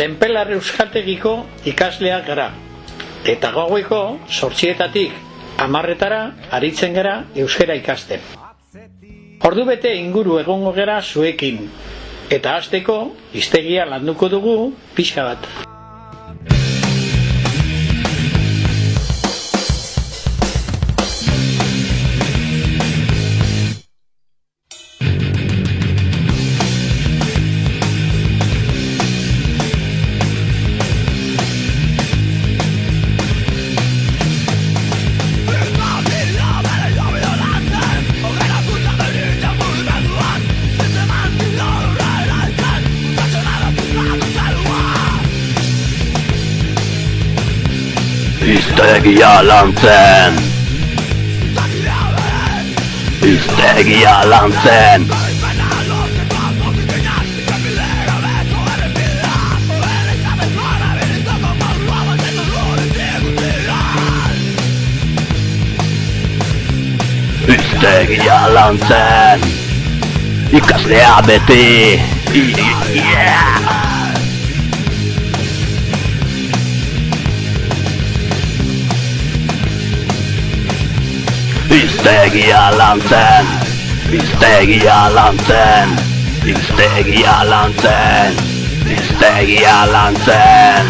Senpelar euskaltegiko ikasleak gara. Eta gaueko sortxietatik amarretara aritzen gara euskera ikasten. Ordu bete inguru egongo gara zuekin. Eta hasteko iztegia landuko dugu pixka bat. Hiztegia lantzen Hiztegia lantzen Hiztegia lantzen Ikaslea beti. Yeah! Hiztegia lantzen Hiztegia lantzen Hiztegia lantzen Hiztegia lantzen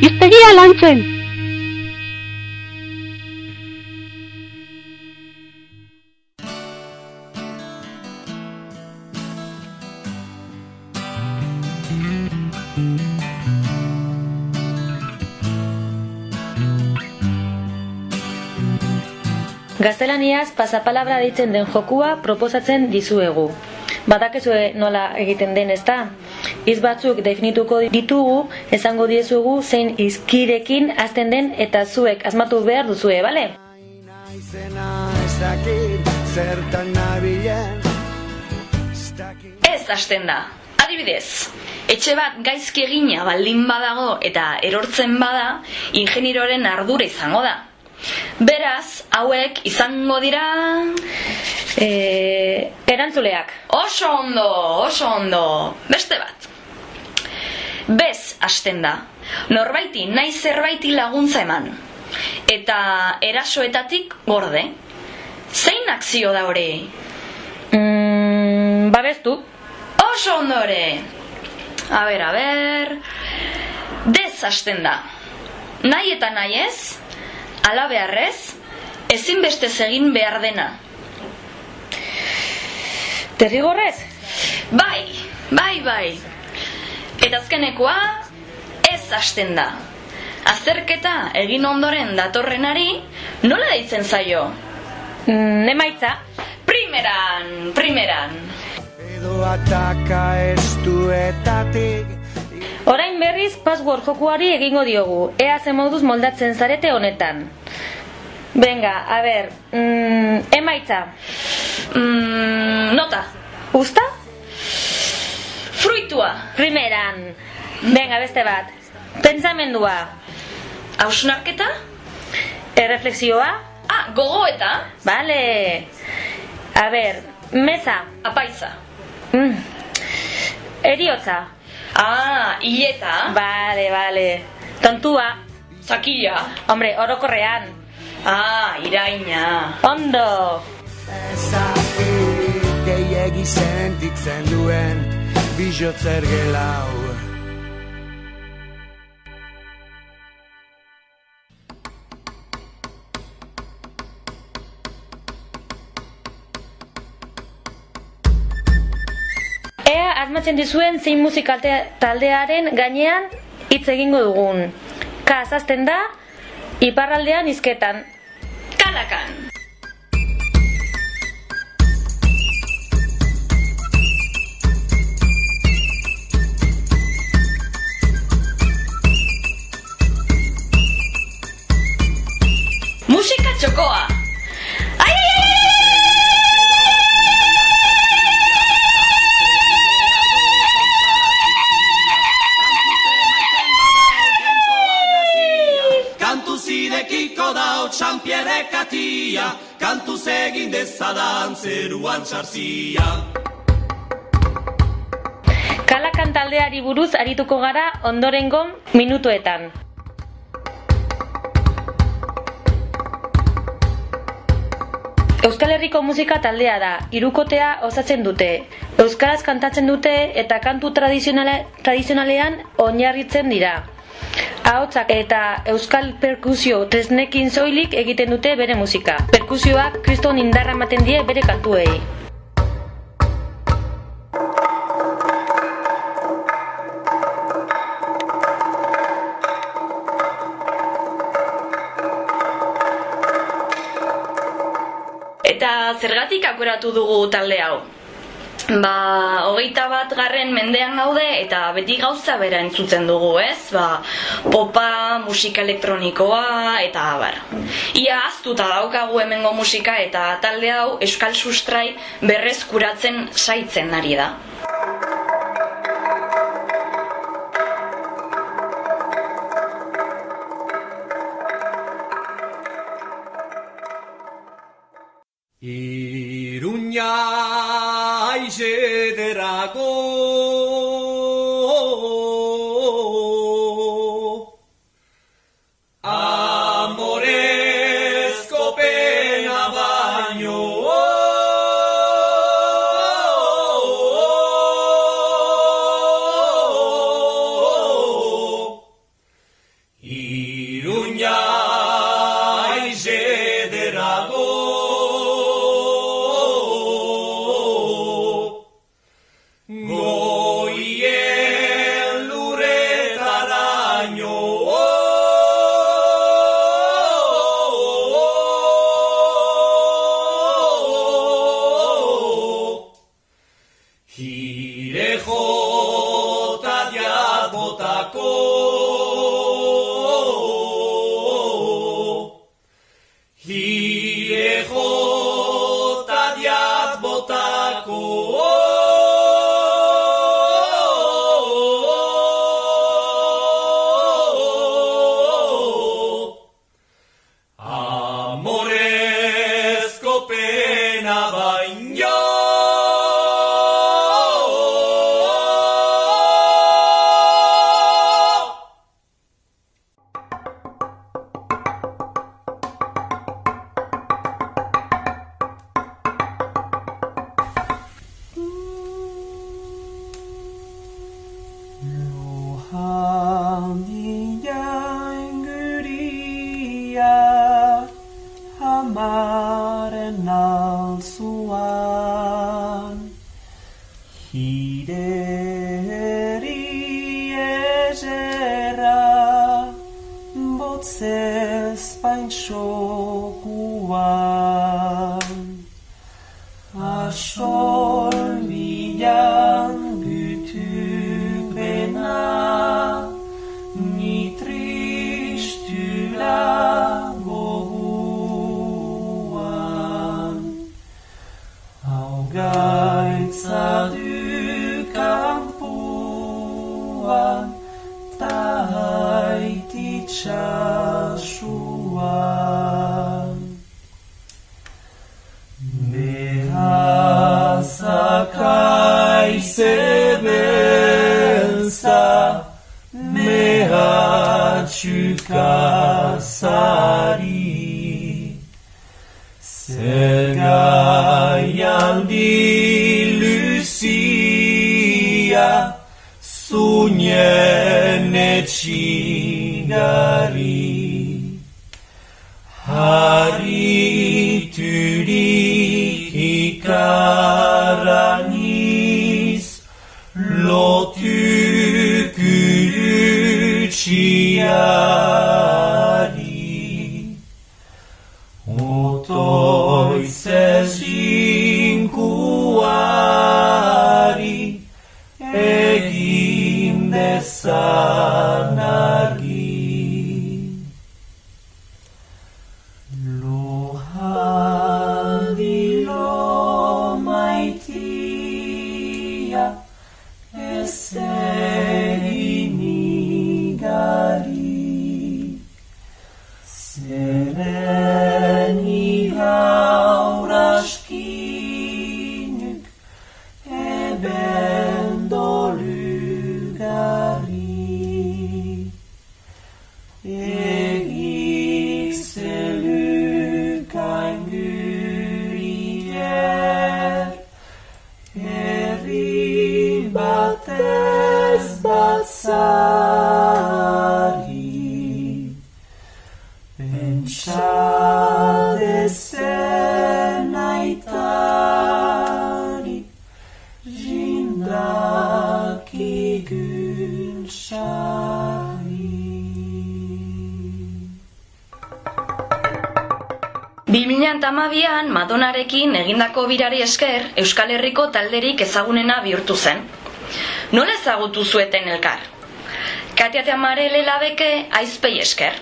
Hiztegia lantzen. Gaztelaniaz pasapalabra deitzen den jokua proposatzen dizuegu. Badakezue nola egiten den ezta? Hitz batzuk definituko ditugu, esango diezuegu zein izkirekin hasten den eta zuek asmatu behar duzue, bale? Ez hasten da. Adibidez, etxe bat gaizki egina baldin badago eta erortzen bada, ingeniroren ardura izango da. Beraz, hauek izango dira... E, erantzuleak. Oso ondo, oso ondo. Beste bat. Bez hasten da. Norbaiti nahi zerbaiti laguntza eman. Eta erasoetatik gorde. Zein akzio da hori? Mm, babestu. Oso ondore. A ber, a ber... Dez hasten da. Nahi eta nahi ez, ala beharrez, ezinbestez egin behar dena. Derrigorrez? Bai, bai, bai. Eta azkenekoa, ez hasten da. Azterketa egin ondoren datorrenari, nola deitzen zaio? Mm, emaitza. Primeran, primeran. Edo ataka estuetatik Orain berriz password jokuari egingo diogu. Ea ze moduz moldatzen zarete honetan. Venga, a ber, mm, emaitza. Mm, nota. Usta? Fruitua. Primeran. Venga, beste bat. Pentsamendua, Hausnarketa? erreflexioa, Ah, gogoeta? Vale. A ber, meza. Apaiza. Mm. Eriotza. Ah, hileta? Vale, vale. Tontua. Zakia? Hombre, orokorrean. Ah, iraina. Ondo. Ezakit gehiegi sentitzen duen Bizotzer gelau asmatzen dizuen zein musikalte taldearen gainean hitz egingo dugun. Ka da, iparraldean izketan. Kalakan. Musika txokoa. Da otxanpiere katia, kantuz egin dezadan zeruan txarzia. Kalakan taldeari buruz arituko gara ondorengo minutuetan. Euskal Herriko musika taldea da, irukotea osatzen dute. Euskaraz kantatzen dute eta kantu tradizionale, tradizionalean oinarritzen dira. Ahotsak eta euskal perkusio tresnekin soilik egiten dute bere musika. Perkusioak kriston indarra ematen die bere kantuei. Eta zergatik akuratu dugu talde hau? Ba, hogeita bat garren mendean gaude eta beti gauza bera entzuten dugu, ez? Ba, popa, musika elektronikoa eta abar. Ia aztuta daukagu hemengo musika eta talde hau euskal sustrai berrezkuratzen saitzen ari da. baby. Madonarekin egindako birari esker Euskal Herriko talderik ezagunena bihurtu zen. Nola ezagutu zueten elkar? Katia eta Marele labeke aizpei esker.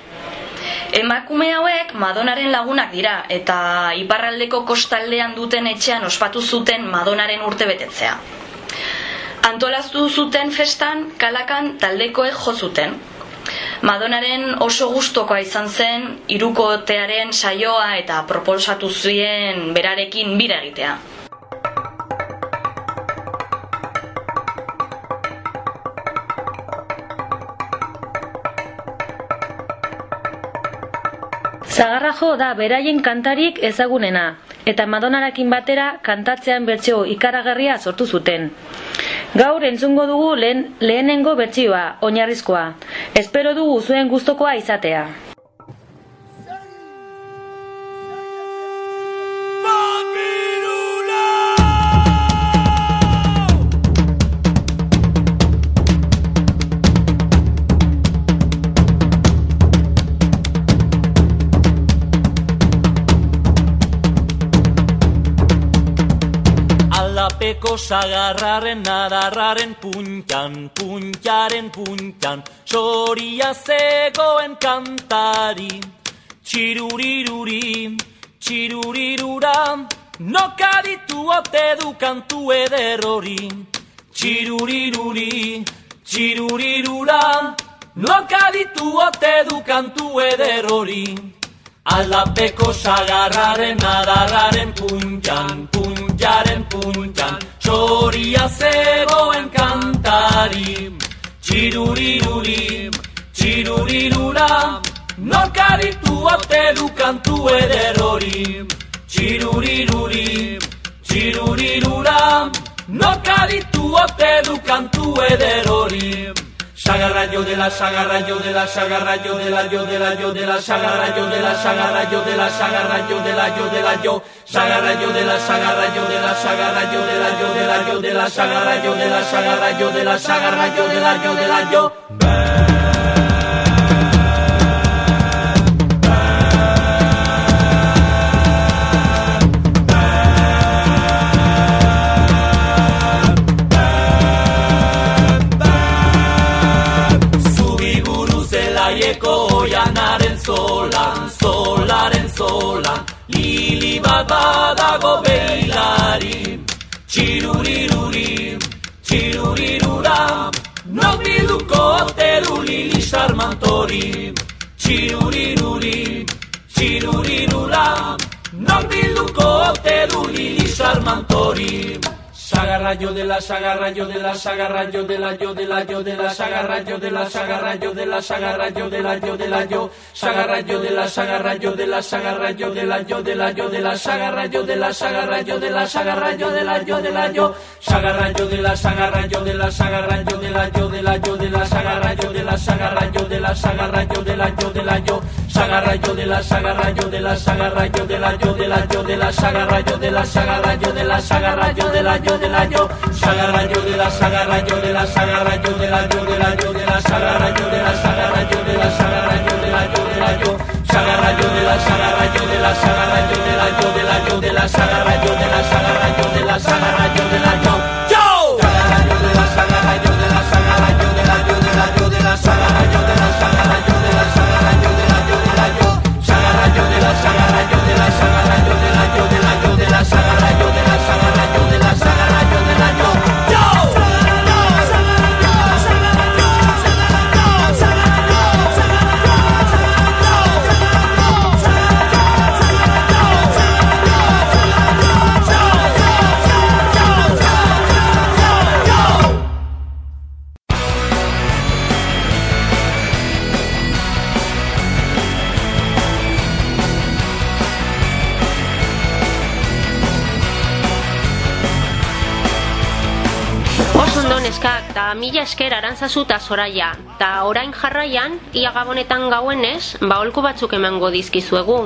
Emakume hauek Madonaren lagunak dira eta iparraldeko kostaldean duten etxean ospatu zuten Madonaren urte betetzea. Antolaztu zuten festan kalakan taldekoek jo zuten. Madonaren oso gustokoa izan zen irukotearen saioa eta proposatu zuen berarekin bira egitea. Zagarra jo da beraien kantarik ezagunena, eta Madonnarekin batera kantatzean bertsio ikaragarria sortu zuten. Gaur entzungo dugu lehen, lehenengo bertsioa, oinarrizkoa. Espero dugu zuen gustokoa izatea. Alapeko sagarraren adarraren puntan, puntaren puntan, soria zegoen kantari. Txiruriruri, txirurirura, nokaditu ote du kantu eder hori. Txiruriruri, txirurirura, nokaditu ote du kantu eder hori. Aldapeko sagarraren adarraren puntxan, puntxaren puntxan, txoria zegoen kantari. Txiruriruri, txirurirura, nokaditu ote du kantu eder hori. Txiruriruri, txirurirura, nokaditu ote du kantu eder hori. Sagarra yo de la sagarra yo de la sagarra yo de la yo de la yo de la sagarra yo de la sagarra yo de la sagarra yo de la yo de la yo sagarra de la sagarra yo de la sagarra yo de la yo de la yo de la sagarra yo de la sagarra yo de la sagarra yo de la yo de la yo sarmantori. Txiruriruri, txirurirula Nor bilduko ote du lili agarra yo de las agarra yo de las agarra yo de la yo de la yo de las agarra yo de las agarra yo de las agarra yo de la yo de la yo agarra yo de las agarra yo de las agarra yo de la yo de la yo de las agarra yo de las agarra yo de las agarra yo de la yo de la yo agarra yo de las agarra yo de las agarra yo de la yo de la yo de las agarra yo de las agarra yo de las agarra yo de la yo de la yo agarra yo de las agarra yo de las agarra yo de la yo de la yo de las agarra yo de las agarra yo de las agarra yo de la yo de la yo de la sagarraio de la sagarraio de la yo de la yo de la sagarraio de la sagarraio de la sagarraio de la yo de la yo de la sagarraio de la sagarraio de la yo de la yo de la de la sagarraio de la sagarraio de la yo yo mila esker arantzazu eta zoraia. Ta orain jarraian, ia gabonetan gauenez, baholku batzuk emango dizkizuegu.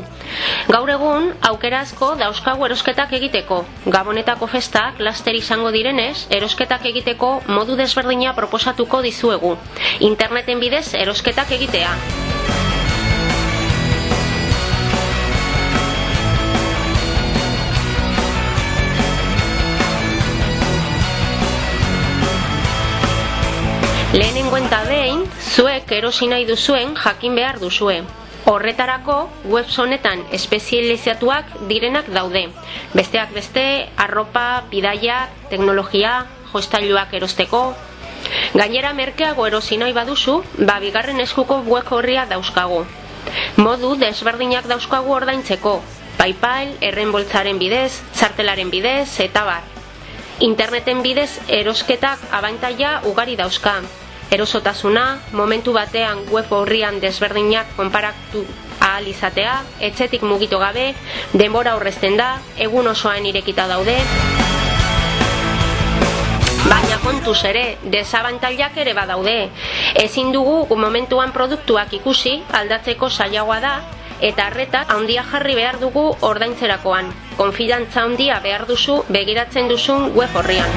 Gaur egun, aukera asko dauzkagu erosketak egiteko. Gabonetako festak, laster izango direnez, erosketak egiteko modu desberdina proposatuko dizuegu. Interneten bidez erosketak egitea. Lehenengo eta behin, zuek erosi nahi duzuen jakin behar duzue. Horretarako, webs honetan espezializatuak direnak daude. Besteak beste, arropa, bidaiak, teknologia, jostailuak erosteko. Gainera merkeago erosi nahi baduzu, ba bigarren eskuko web horria dauzkagu. Modu desberdinak dauzkagu ordaintzeko. Paypal, errenboltzaren bidez, txartelaren bidez, eta bar. Interneten bidez erosketak abantaila ugari dauzka. Erosotasuna, momentu batean web horrian desberdinak konparatu ahal izatea, etxetik mugitu gabe, denbora horrezten da, egun osoan irekita daude. Baina kontuz ere, desabantailak ere badaude. Ezin dugu momentuan produktuak ikusi, aldatzeko zailagoa da, eta arreta handia jarri behar dugu ordaintzerakoan. Konfidantza handia behar duzu begiratzen duzun web horrian.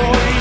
for you.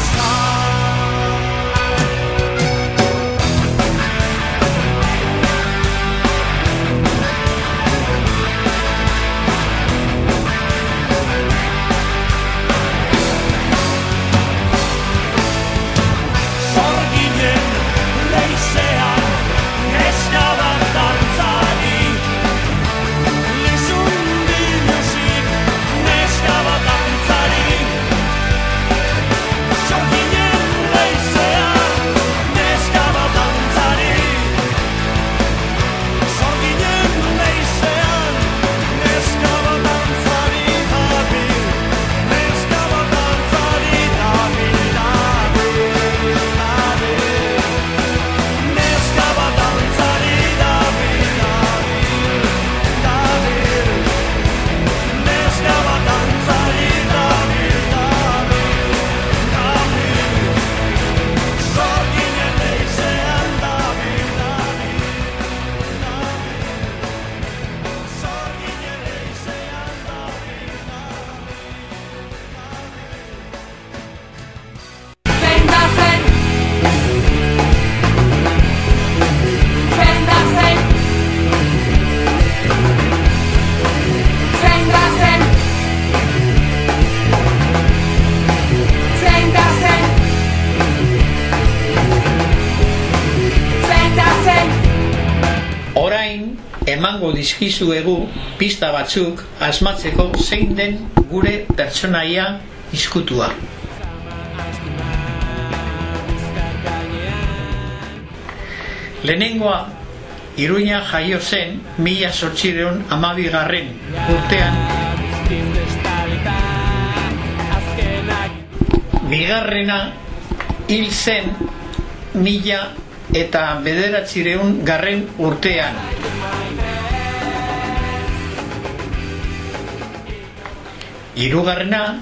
Dizkizuegu pista batzuk asmatzeko zein den gure pertsonaia izkutua. Lehenengoa, Iruña jaio zen mila sortxireun amabigarren urtean Bigarrena hil zen mila eta bederatzireun garren urtean. Hirugarrena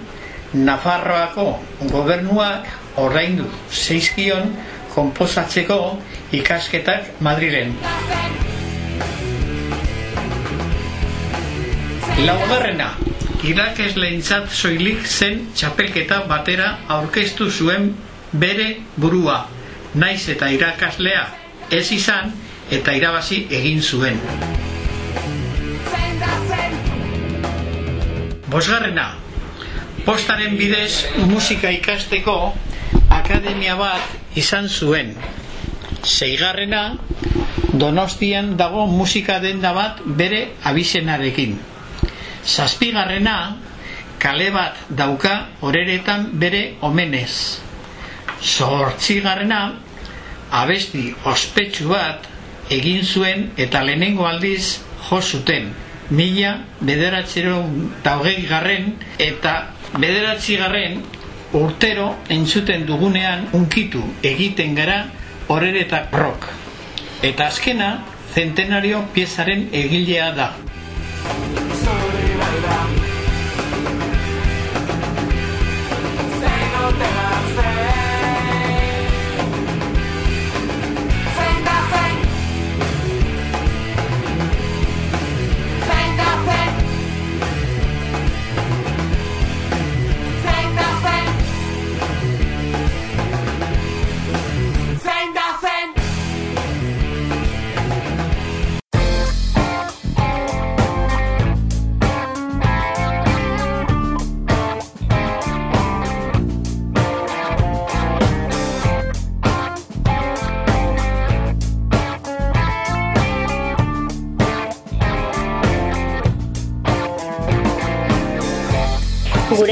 Nafarroako gobernuak ordaindu zeizkion konposatzeko ikasketak Madrilen. Laugarrena, irakesleentzat soilik zen txapelketa batera aurkeztu zuen bere burua, naiz eta irakaslea ez izan eta irabazi egin zuen. Bosgarrena, postaren bidez musika ikasteko akademia bat izan zuen. Seigarrena, Donostian dago musika denda bat bere abizenarekin. Zazpigarrena, kale bat dauka horeretan bere omenez. Zortzigarrena, abesti ospetsu bat egin zuen eta lehenengo aldiz jo zuten. Mila bederatzero daugei garren eta bederatzi garren urtero entzuten dugunean unkitu egiten gara horeretak rock. Eta azkena, centenario piezaren egilea da.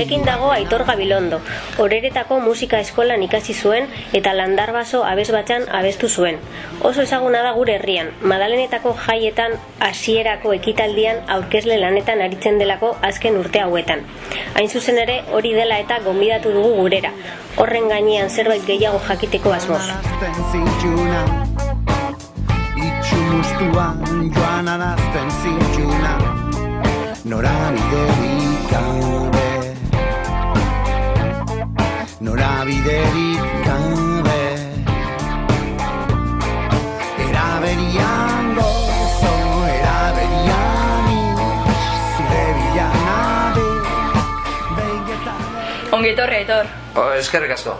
Gurekin dago Aitor Gabilondo. Horeretako musika eskolan ikasi zuen eta landarbaso abesbatxan abestu zuen. Oso ezaguna da gure herrian. Madalenetako jaietan hasierako ekitaldian aurkezle lanetan aritzen delako azken urte hauetan. Hain zuzen ere hori dela eta gonbidatu dugu gurera. Horren gainean zerbait gehiago jakiteko asmoz. Itxumustuan joan arazten zintxuna Norabiderik Norabiderik gabe Eraberian gozo, eraberian iz Zure bilanabe Begetan Ongi etorri, Aitor. Oh, eskerrik asko.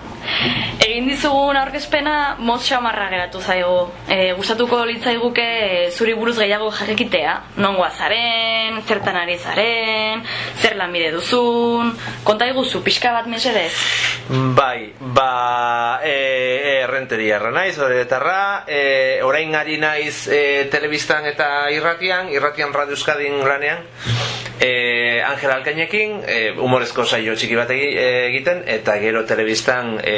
Egin dizugun aurkezpena motz xamarra geratu zaigu. E, gustatuko litzaiguke e, zuri buruz gehiago jakitea. Nongoa zaren, zertan ari zaren, zer lanbide duzun, konta iguzu, pixka bat mesedez. Bai, ba, e, e, errenteria erra naiz, horretarra, e, orain ari naiz e, telebistan eta irratian, irratian Radio Euskadin lanean, e, Angel Alkainekin, e, humorezko saio txiki bat egi- egiten, eta gero telebistan e,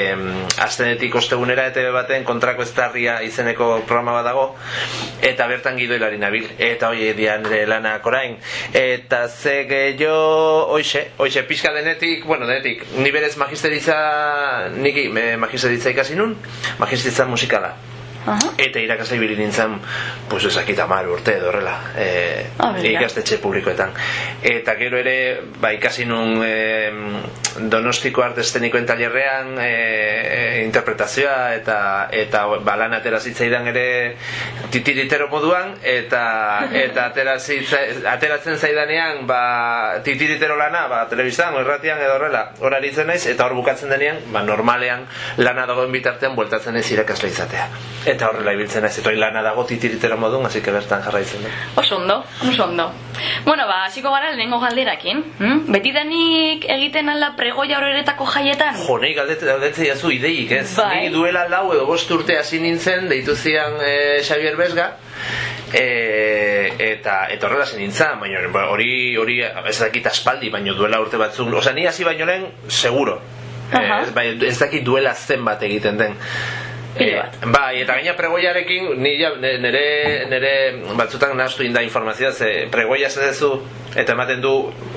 astenetik ostegunera ETV baten kontrako eztarria izeneko programa bat dago, eta bertan gidoilari nabil, eta hoi dian nire lanak orain, eta ze gehiago, oixe, oixe, pixka denetik, bueno, denetik, ni berez magisteritza, niki me, magisteritza ikasi nun, magisteritza musikala. Eta irakasle ibili nintzen, pues ezakita mar urte edo horrela, e, begira. ikastetxe publikoetan. Eta gero ere, ba, ikasi nun e, donostiko arte estenikoen tailerrean e, e, interpretazioa eta eta ba, lan atera zitzaidan ere titiritero moduan eta eta atera zitza- ateratzen zaidanean ba, titiritero lana ba, telebistan, irratian edo horrela hor aritzen naiz eta hor bukatzen denean ba, normalean lana dagoen bitartean bueltatzen ez irakasle izatea eta horrela ibiltzen naiz eta lana dago titiritero modun así que bertan jarraitzen du Oso ondo, oso ondo. Bueno, ba, hasiko gara lehenengo galderakin. Hm? Betidanik egiten alda pregoia horretako jaietan? Jo, nahi galdete jazu ideik, ez? Bai. Ni duela lau edo bost urte hasi nintzen, deitu zian e, Xavier Besga, e, eta eta horrela hasi nintzen, baina ba, hori hori ez dakit aspaldi, baina duela urte batzuk, osea, ni hasi baino lehen, seguro. Aha. Ez, bai, ez dakit duela zenbat egiten den. Pilo bat. bai, eta gaina pregoiarekin, ni ja, ne- nere, nere batzutan nahastu inda informazioa, ze pregoia zedezu, eta ematen du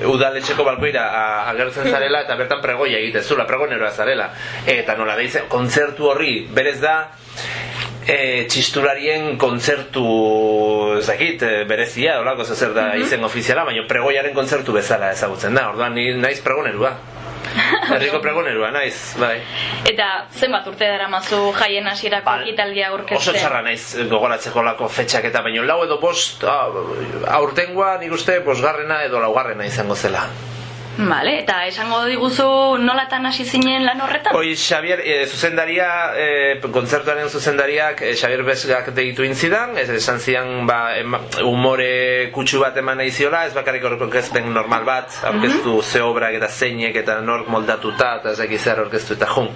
udaletxeko balkoira agertzen zarela, eta bertan pregoia egiten zula, pregoneroa zarela. Eta nola deitzen, kontzertu horri, berez da, e, txistularien kontzertu ez dakit, e, berezia, olako zer da izen ofiziala, baina pregoiaren kontzertu bezala ezagutzen da, orduan ni naiz pregonerua. Herriko pregonerua, naiz, bai. Eta zenbat urte dara mazu jaien hasierako Ba, ekitaldia Oso aurkezten? txarra naiz gogoratzeko lako fetxak eta baino lau edo bost ah, aurtengoa nik uste bosgarrena edo laugarrena izango zela. Vale, eta esango diguzu nolatan hasi zinen lan horretan? Hoi Xavier, e, zuzendaria, e, kontzertuaren zuzendariak e, Xavier Besgak deitu intzidan, ez esan zian ba, ema, umore kutsu bat eman nahi ziola, ez bakarrik orkezpen normal bat, aurkeztu ze obrak eta zeinek eta nork moldatuta, eta ez zer orkestu eta jun.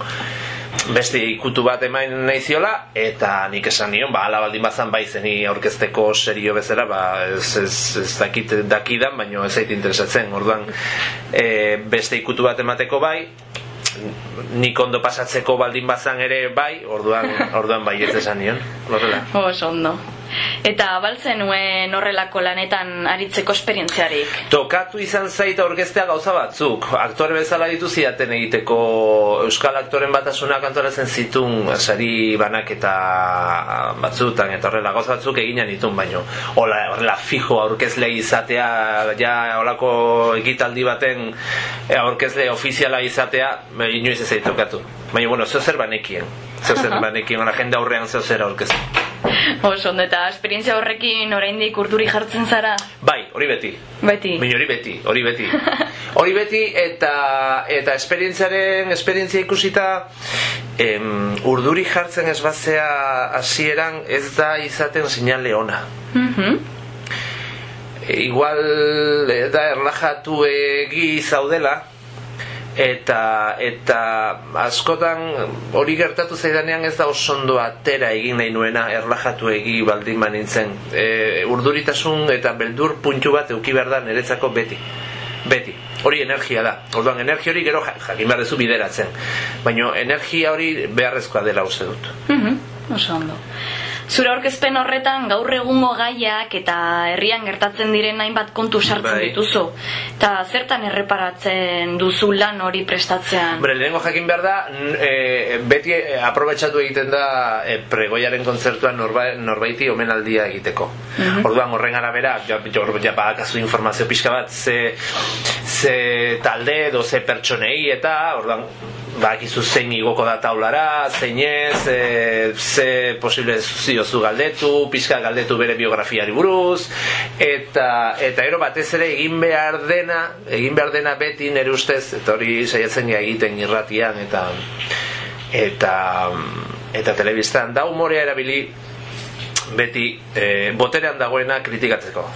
Beste ikutu bat eman nahi ziola, eta nik esan nion, ba, ala baldin bazan bai zeni aurkezteko serio bezala, ba, ez, ez, ez dakit dakidan, baino ez zait interesatzen, orduan e, beste ikutu bat emateko bai, nik ondo pasatzeko baldin bazan ere bai, orduan, orduan bai ez esan nion, horrela. Oso ondo. Eta baltzen nuen horrelako lanetan aritzeko esperientziarik. Tokatu izan zaita orkestea gauza batzuk. Aktore bezala ditu ziaten egiteko Euskal Aktoren batasunak antolatzen zitun sari banaketa batzutan eta horrela gauza batzuk eginan ditun baino. Hola, horrela fijo aurkezle izatea, ja holako ekitaldi baten eh, aurkezle ofiziala izatea, eh, inoiz ez zait tokatu. Baina, bueno, zeo zer banekien. Zeo zer banekien, jende aurrean zeo zer aurkeztu. Oso eta esperientzia horrekin oraindik urduri jartzen zara? Bai, hori beti. Beti. Baina hori beti, hori beti. Hori beti eta eta esperientziaren esperientzia ikusita em, urduri jartzen ez batzea hasieran ez da izaten sinale ona. Mhm. E, igual eh, da erlajatu egi zaudela eta eta askotan hori gertatu zaidanean ez da oso ondo atera egin nahi nuena erlajatu egi baldin banintzen. E, urduritasun eta beldur puntu bat euki behar da niretzako beti. Beti. Hori energia da. Orduan energia hori gero ja- jakin behar duzu bideratzen. Baina energia hori beharrezkoa dela uste dut. Mhm, Oso ondo. Zure aurkezpen horretan gaur egungo gaiak eta herrian gertatzen diren hainbat kontu sartzen Bai. dituzu. Eta zertan erreparatzen duzu lan hori prestatzean? Hombre, lehenengo jakin behar da, e, beti e, aprobetxatu egiten da e, pregoiaren kontzertuan norba, norbaiti omenaldia egiteko. Mhm. Orduan horren arabera, ja, ja, ja badakazu informazio pixka bat, ze, ze talde edo ze pertsonei eta, orduan, badakizu zein igoko da taulara, zein ez, e, ze posible ziozu galdetu, pixka galdetu bere biografiari buruz, eta, eta ero batez ere egin behar dena, egin behar dena beti nire ustez, eta hori saiatzen egiten irratian, eta eta eta telebistan da umorea erabili beti e, boterean dagoena kritikatzeko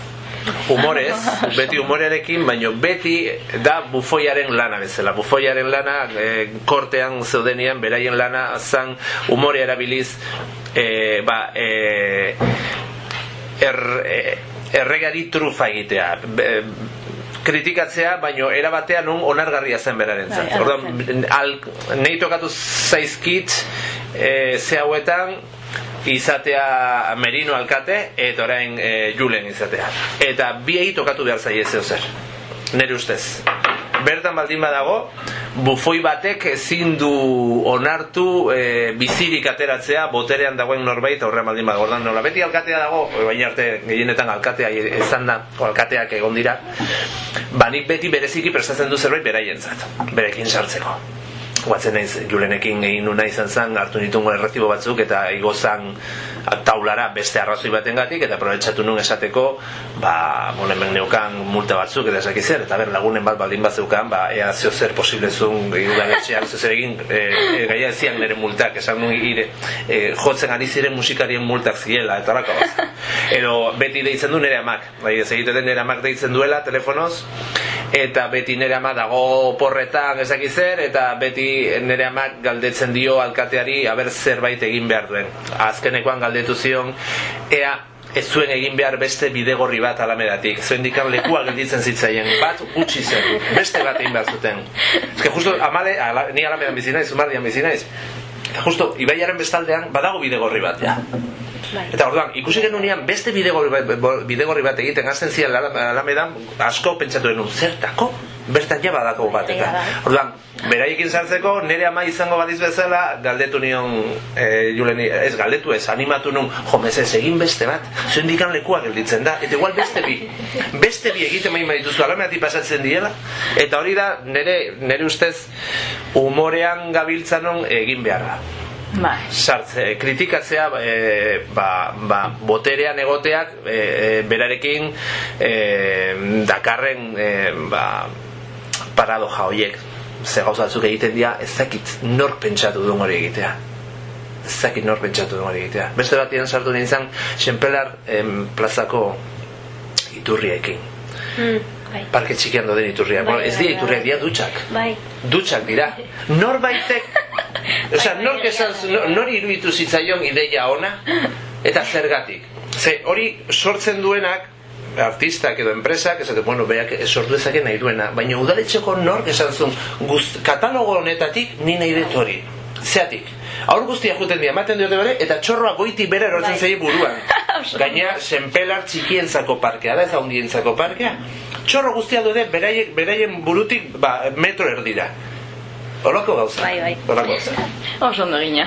humorez, beti humorearekin, baino beti da bufoiaren lana bezala. Bufoiaren lana e, kortean zeudenian, beraien lana zan humorea erabiliz e, ba, e, er, erregari trufa egitea. Be, kritikatzea, baino erabatean un onargarria zen berarentzat. Bai, Orduan, al, nahi tokatu zaizkit e, ze hauetan izatea Merino alkate eta orain e, Julen izatea. Eta biei tokatu behar zaie zeo zer. Nere ustez. Bertan baldin badago, bufoi batek ezin du onartu e, bizirik ateratzea boterean dagoen norbait aurrean baldin badago. Ordan nola beti alkatea dago, baina arte gehienetan alkatea izan da, alkateak egon dira. Ba nik beti bereziki prestatzen du zerbait beraientzat, berekin sartzeko. Guatzen naiz Julenekin egin nuna izan zen, hartu nitungo erretibo batzuk eta igo zan taulara beste arrazoi batengatik eta aprobetxatu nun esateko ba, bueno, hemen neukan multa batzuk eta esaki zer, eta ber lagunen bat baldin bat zeukan, ba, ea zeo zer posible zuen udaletxeak zeo zer egin e, e, gaia ezian nire multak, esan nun ire, e, jotzen ari ziren musikarien multak ziela, eta bat. Edo beti deitzen du nire amak, bai, ez egiten nire amak deitzen duela telefonoz, eta beti nire ama dago porretan ezaki zer, eta beti nire amak galdetzen dio alkateari aber zerbait egin behar duen. Azkenekoan galdetu zion, ea ez zuen egin behar beste bidegorri bat alamedatik. Zuen dikan lekua gelditzen zitzaien, bat utzi zen, beste bat egin behar zuten. Ez justo, amale, ala, ni alamedan bizi naiz, zumardian bizi naiz. Justo, ibaiaren bestaldean badago bidegorri bat, ja. Eta orduan, ikusi genunean beste bidegorri bat, bidegorri bat egiten hasten ziren alamedan, asko pentsatu genuen, zertako? Bertan ja badako bat, eta. Orduan, beraiekin sartzeko, nire ama izango baliz bezala, galdetu nion, e, Juleni, ez galdetu ez, animatu nun, jo, mesez, egin beste bat, zuen dikan lekua gelditzen da, eta igual beste bi, beste bi egiten main badituzu, alameati pasatzen diela, eta hori da, nire, nire ustez, umorean gabiltzanon egin beharra Bai. sartze, kritikatzea e, ba, ba, boterean egoteak e, e, berarekin e, dakarren e, ba, paradoja horiek. Ze gauza batzuk egiten dira ez dakit nork pentsatu duen hori egitea. Ez dakit nork pentsatu duen hori egitea. Beste batien sartu nintzen Xenpelar em, plazako iturriekin. Mm, bai. parke txikian doden iturriak. Bai, bueno, ez bai, dira bai, iturriak, dira dutxak. Bai. dutxak dira. Norbaitek Osea, nork esan, nor- nori iruditu zitzaion ideia ona eta zergatik. Ze hori sortzen duenak artistak edo enpresak esate, bueno, beak sortu dezake nahi duena, baina udaletxeko nork esan zuen guzt, katalogo honetatik ni nahi dut hori. Zeatik. Aur guztia juten dira, ematen diote bere, eta txorroa goiti bere erortzen Bai. zaie buruan. Gaina, senpelar txikientzako parkea da, ez handientzako parkea. Txorro guztia dute, beraien, beraien burutik, ba, metro erdira. Horako gauza. Bai, bai. Horako gauza. Oso ondo gina.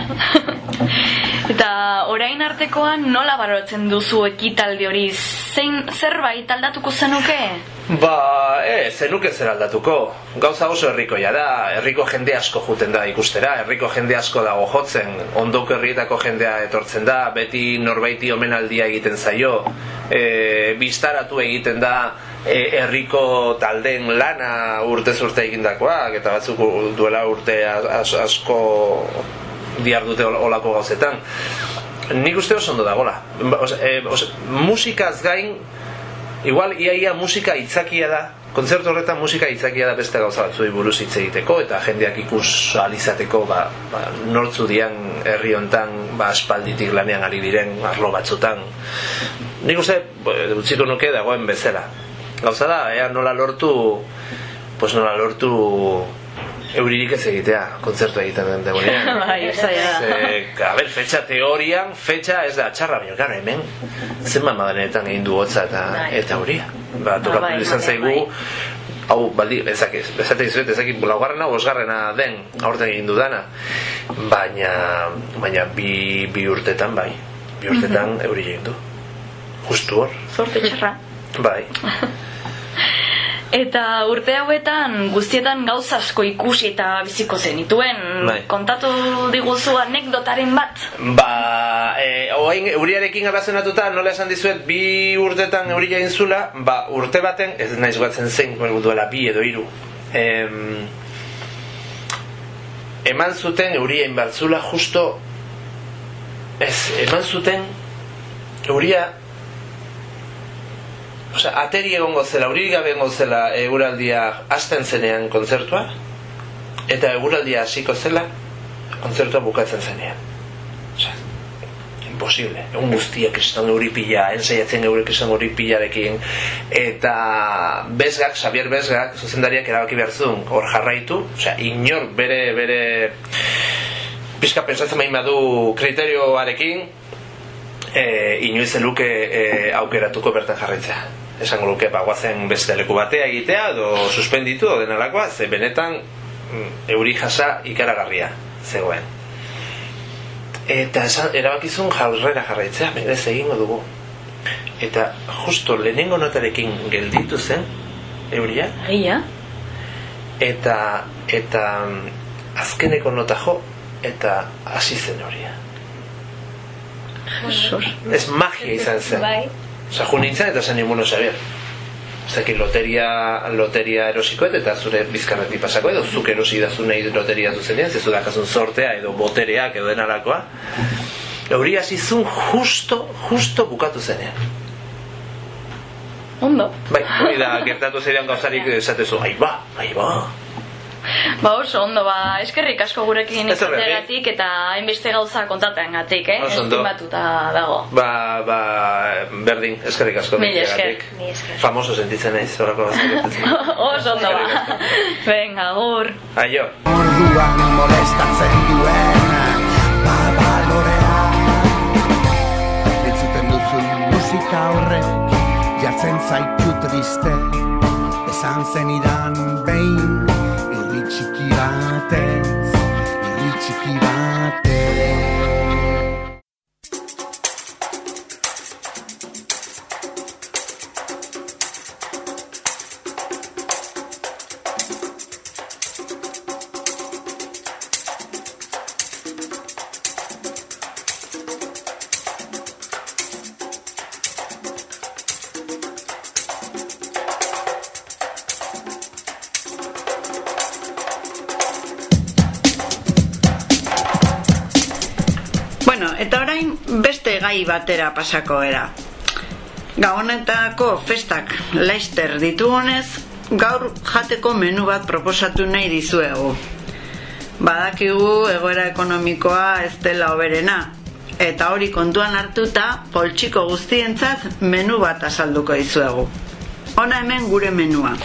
Eta orain artekoan nola baloratzen duzu ekitaldi hori? Zein zerbait aldatuko zenuke? Ba, e, zenuke zer aldatuko. Gauza oso herrikoia da, herriko jende asko juten da ikustera, herriko jende asko dago jotzen, ondoko herrietako jendea etortzen da, beti norbaiti omenaldia egiten zaio, e, biztaratu egiten da herriko taldeen lana urtez urte egindakoak, eta batzuk duela urte as, asko diardute ol- olako gauzetan. Nik uste oso ondo dagola. Ba, e, musikaz gain, igual ia ia musika itzakia da, kontzertu horretan musika itzakia da beste gauza batzuei buruz hitz egiteko eta jendeak ikus alizateko ba, ba, nortzu dian herri hontan ba, aspalditik lanean ari diren arlo batzutan. Nik uste, bo, utziko nuke dagoen bezala. Gauza da, ea nola lortu, pues nola lortu euririk ez egitea, kontzertu egiten den degunean. Bai, zaila da. Ze, a ber, fetxa teorian, fetxa ez da txarra, baina gara hemen, zenbat madanetan egin du hotza eta, eta horia. Ba, tokatu bai, izan bai, zaigu, hau, baldi, ezak, ezate dizuet, ezakit, laugarrena, bosgarrena den, aurten egin dudana. Baina, baina bi, bi urtetan, bai, bi urtetan euri egin du. Justu hor, Zorte txarra. bai. Eta urte hauetan guztietan gauza asko ikusi eta biziko zenituen. Bai. Kontatu diguzu anekdotaren bat. Ba, e, oain euriarekin arrazionatuta nola esan dizuet bi urtetan euria egin zula, ba, urte baten, ez naiz guatzen zein duela bi edo hiru. Em, eman zuten euria egin bartzula justo ez, eman zuten euria Osea, ateri egongo zela, uririk gabe egongo zela eguraldia hasten zenean kontzertua eta eguraldia hasiko zela kontzertua bukatzen zenean. Osea, imposible. Egun guztiak esan euripila, ensaiatzen eurek esan euripilarekin eta bezgak, Xavier Bezgak, zuzendariak erabaki behar zuen, hor jarraitu, osea, inor bere, bere pizka pensatzen main badu kriterioarekin e, inoiz luke e, aukeratuko bertan jarraitzea esango luke ba, guazen beste leku batea egitea edo suspenditu edo denalakoa ze benetan mm, euri jasa ikaragarria zegoen. Eta esan, erabakizun jarrera jarraitzea berez egingo dugu. Eta justo lehenengo notarekin gelditu zen euria. Egia? eta eta mm, azkeneko nota jo eta hasi zen horia ez magia izan zen. Bai. Jo nintzen eta zen imuno Xavier. Zaki loteria, loteria erosikoet eta zure bizkarretik pasako edo zuk erosi dazu nahi loteria zuzenean, zezu dakazun sortea edo botereak edo denarakoa. Euri hasi zun justo, justo bukatu zenean. Ondo. Bai, hori da, gertatu zeidan gauzarik esatezu, ai ba, ai ba. Ba, oso ondo, ba, eskerrik asko gurekin izateagatik eta hainbeste gauza kontateengatik, eh? Oso dago. Ba, ba, berdin, eskerrik asko. Mil esker. Mil esker. Famoso sentitzen ez, horako oso ondo, ba. Venga, gur. Aio. Orduan molestatzen duen, ba, ba, lorea. Entzuten duzun musika horrek, jartzen zaitu triste, esan zen idan behin. Irri txiki batez Irri txiki batez Bueno, batera pasako era. Gabonetako festak Leicester ditugunez, gaur jateko menu bat proposatu nahi dizuegu. Badakigu egoera ekonomikoa ez dela oberena, eta hori kontuan hartuta poltsiko guztientzat menu bat azalduko dizuegu. Hona hemen gure menua.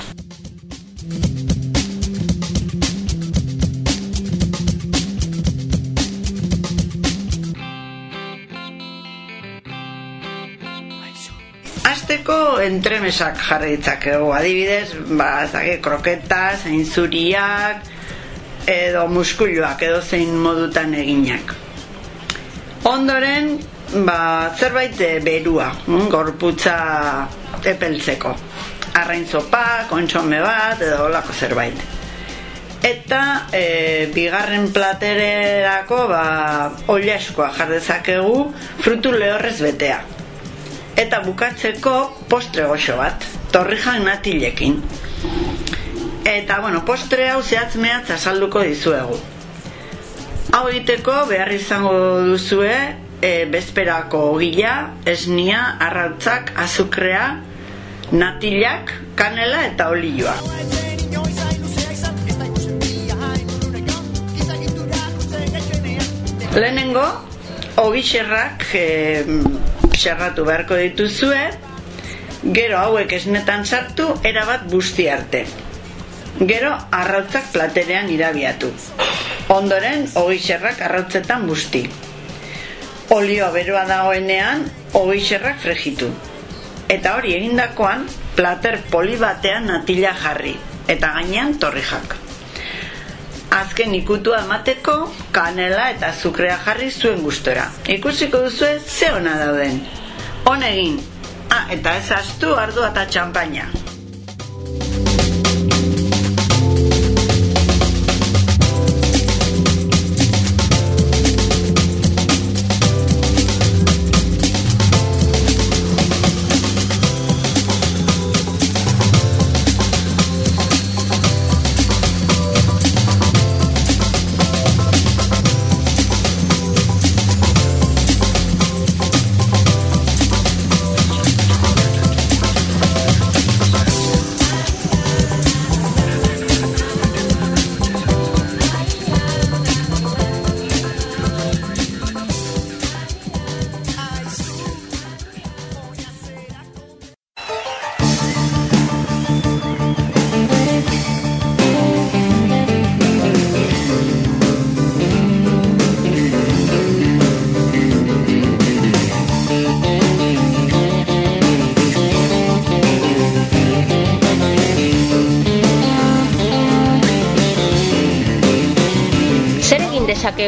Azteko entremesak jarri ditzakegu, adibidez, ba, zake, kroketas, zuriak, edo muskuluak, edo zein modutan eginak. Ondoren, ba, zerbait berua, mm, gorputza epeltzeko. Arrain zopa, kontxome bat, edo olako zerbait. Eta e, bigarren platererako ba, oliaskoa jardezakegu frutu lehorrez betea. Eta bukatzeko postre goxo bat, torrijan natilekin. Eta, bueno, postre hau zehatz mehatz azalduko dizuegu. Hau egiteko behar izango duzue e, bezperako gila, esnia, arrautzak, azukrea, natilak, kanela eta olioa. Lehenengo, ogi xerrak e, xerratu beharko dituzue, gero hauek esnetan sartu, erabat busti arte. Gero arrautzak platerean irabiatu. Ondoren, ogi xerrak arrautzetan busti. Olioa beroa dagoenean, ogi xerrak fregitu. Eta hori egindakoan, plater poli batean natila jarri, eta gainean torrijak. Azken ikutua emateko, kanela eta azukrea jarri zuen gustora. Ikusiko duzue ze ona dauden. Hon egin. Ah, eta ez astu ardua eta txampaina.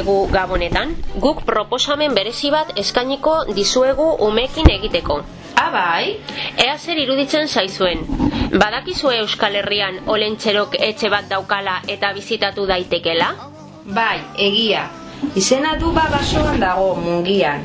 Dezakegu gabonetan? Guk proposamen berezi bat eskainiko dizuegu umekin egiteko. Abai? Ea zer iruditzen zaizuen. Badakizue Euskal Herrian olentxerok etxe bat daukala eta bizitatu daitekela? Bai, egia. Izena du ba basoan dago mungian.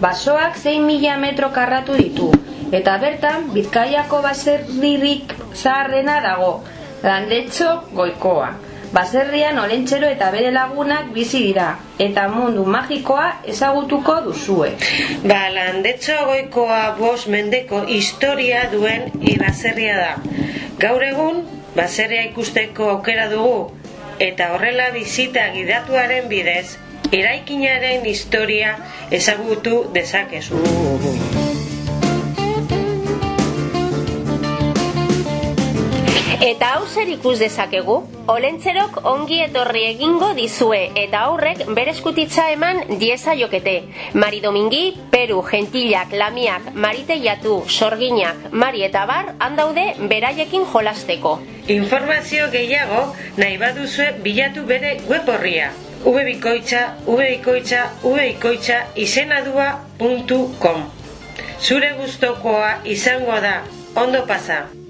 Basoak zein mila metro karratu ditu. Eta bertan, Bizkaiako baserririk zaharrena dago. Landetxo goikoa. Baserrian olentxero eta bere lagunak bizi dira. Eta mundu magikoa ezagutuko duzue. Ba, landetxo goikoa bos mendeko historia duen baserria da. Gaur egun, baserria ikusteko aukera dugu, eta horrela bizita gidatuaren bidez, eraikinaren historia ezagutu dezakezu. Eta hau zer ikus dezakegu? Olentzerok ongi etorri egingo dizue eta aurrek bereskutitza eman dieza jokete. Mari Domingi, Peru, Gentilak, Lamiak, Marite Jatu, Sorginak, Mari eta Bar handaude beraiekin jolasteko. Informazio gehiago nahi baduzue bilatu bere web horria. ubikoitza, ubikoitza, ubikoitza izenadua.com Zure gustokoa izango da, ondo pasa.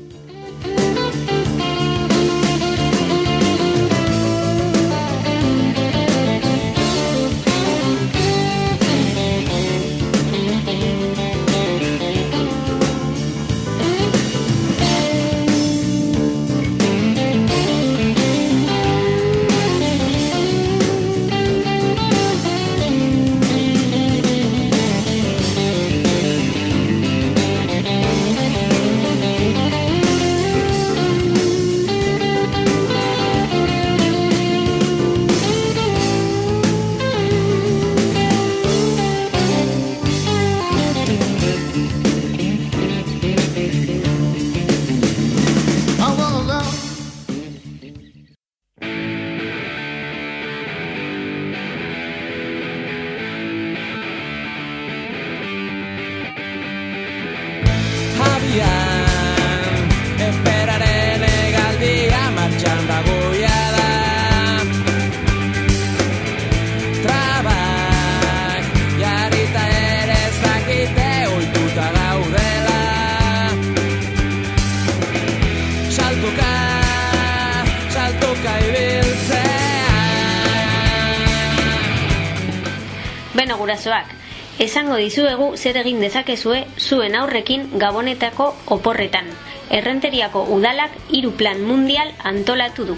Gurasoak, esango dizuegu zer egin dezakezue zuen aurrekin gabonetako oporretan. Errenteriako udalak hiru plan mundial antolatu du.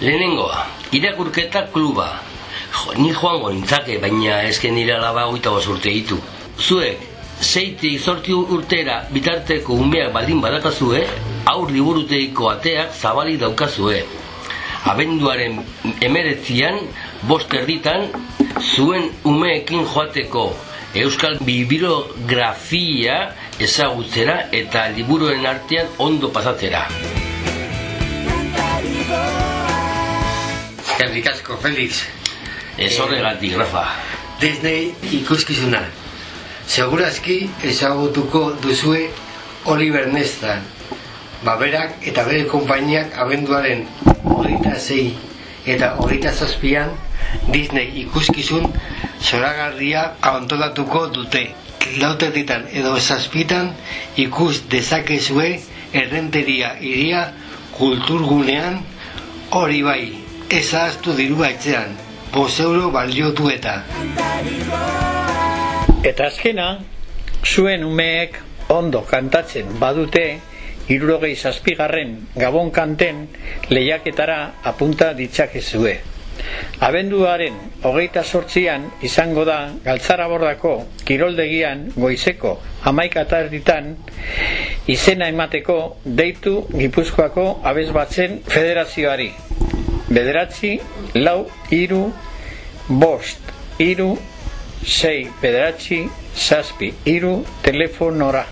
Lehenengoa, irakurketa kluba. Jo, ni joango nintzake, baina esken nire alaba bost urte ditu. Zuek, zeitik zorti urtera bitarteko umeak baldin badakazue, aur liburuteiko ateak zabali daukazue. Abenduaren emeretzian, bost erditan, zuen umeekin joateko euskal bibliografia ezagutzera eta liburuen artean ondo pasatzera. Eskerrik asko, Felix. Ez horregatik, Rafa. Disney ikuskizuna. Segurazki ezagutuko duzue Oliver Nestan. Baberak eta bere konpainiak abenduaren hogeita zei eta hogeita zazpian Disney ikuskizun zoragarria antolatuko dute. Lauterditan edo zazpitan ikus dezakezue errenteria iria kulturgunean hori bai, ez ahaztu dirua etxean, bos euro baliotu eta. Eta azkena, zuen umeek ondo kantatzen badute, irurogei zazpigarren gabon kanten lehiaketara apunta ditzakezue. Abenduaren hogeita sortzian izango da galtzarabordako kiroldegian goizeko amaika tarditan izena emateko deitu Gipuzkoako abezbatzen federazioari. Bederatzi, lau, iru, bost, iru, sei, bederatzi, zazpi, iru, telefonora.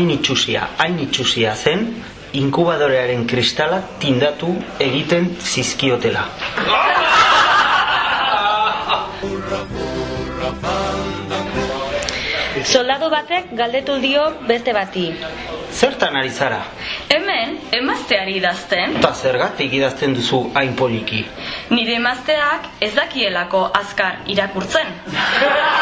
Hain itxusia, hain itxusia zen, inkubadorearen kristalak tindatu egiten zizkiotela. Soldadu batek galdetu dio beste bati. Zertan ari zara? Hemen, emazteari idazten, Eta zergatik idazten duzu hain poliki? nire emazteak ez dakielako azkar irakurtzen.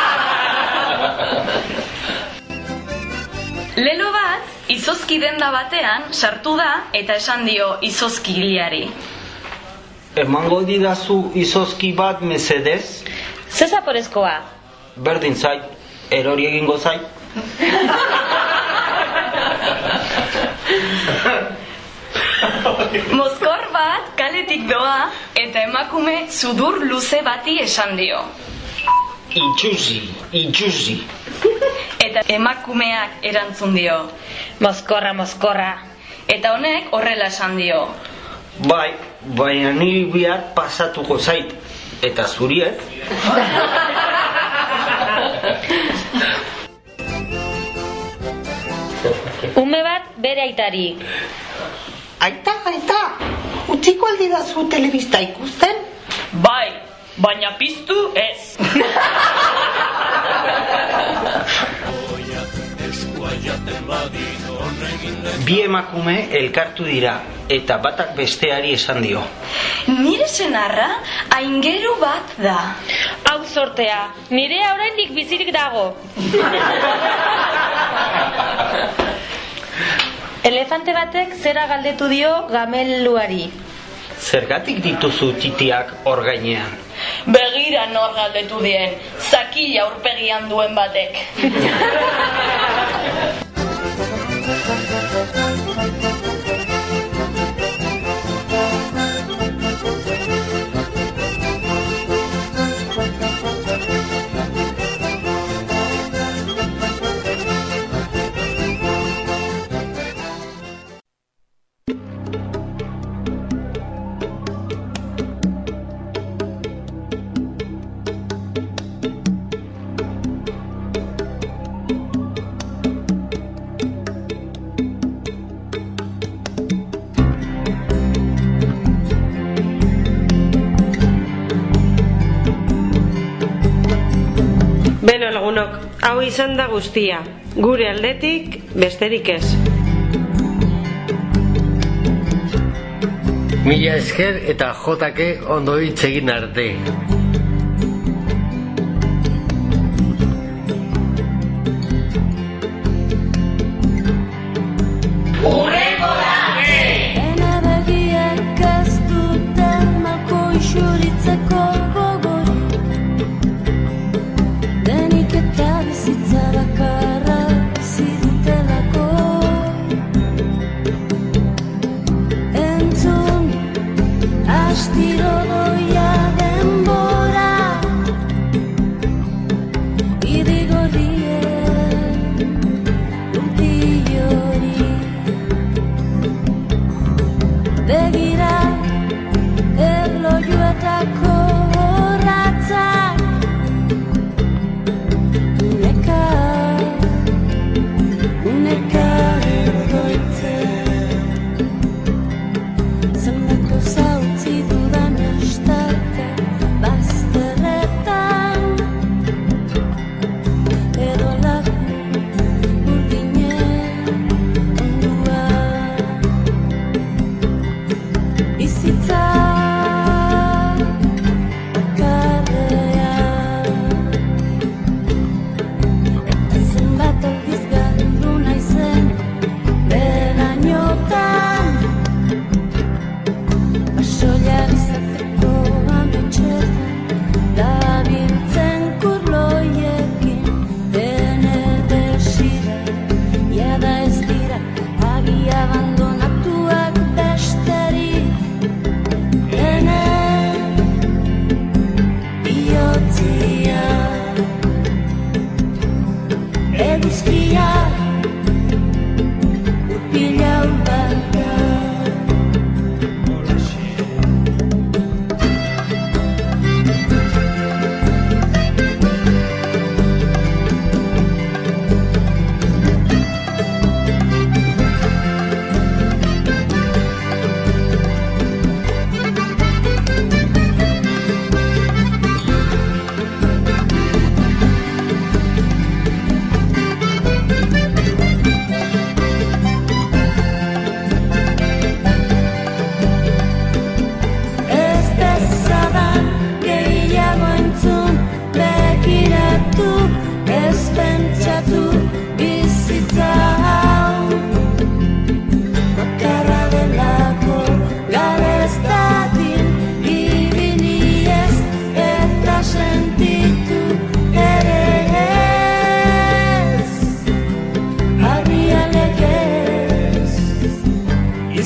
Lelo bat, izozki denda batean sartu da eta esan dio izozkiliari. Emango didazu izozki bat mesedez? Ze zaporezkoa? Berdin zait, erori egingo zait. Mozkor bat kaletik doa eta emakume sudur luze bati esan dio. Itxusi, itxusi. Eta emakumeak erantzun dio. Mozkorra, mozkorra. Eta honek horrela esan dio. Bai, baina niri bihar pasatuko zait. Eta zuri ez? Ume bat bere aitari. Aita, aita, utziko aldi dazu telebista ikusten? Bai, baina piztu ez. Bi emakume elkartu dira eta batak besteari esan dio. Nire senarra aingeru bat da. Hau sortea, nire oraindik bizirik dago. Elefante batek zera galdetu dio gameluari. Zergatik dituzu titiak hor gainean? Begira nor galdetu dien, zakila aurpegian duen batek. Thank you. Izan da guztia. Gure aldetik besterik ez. Mila esker eta jotake ondo hitz egin arte.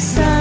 inside.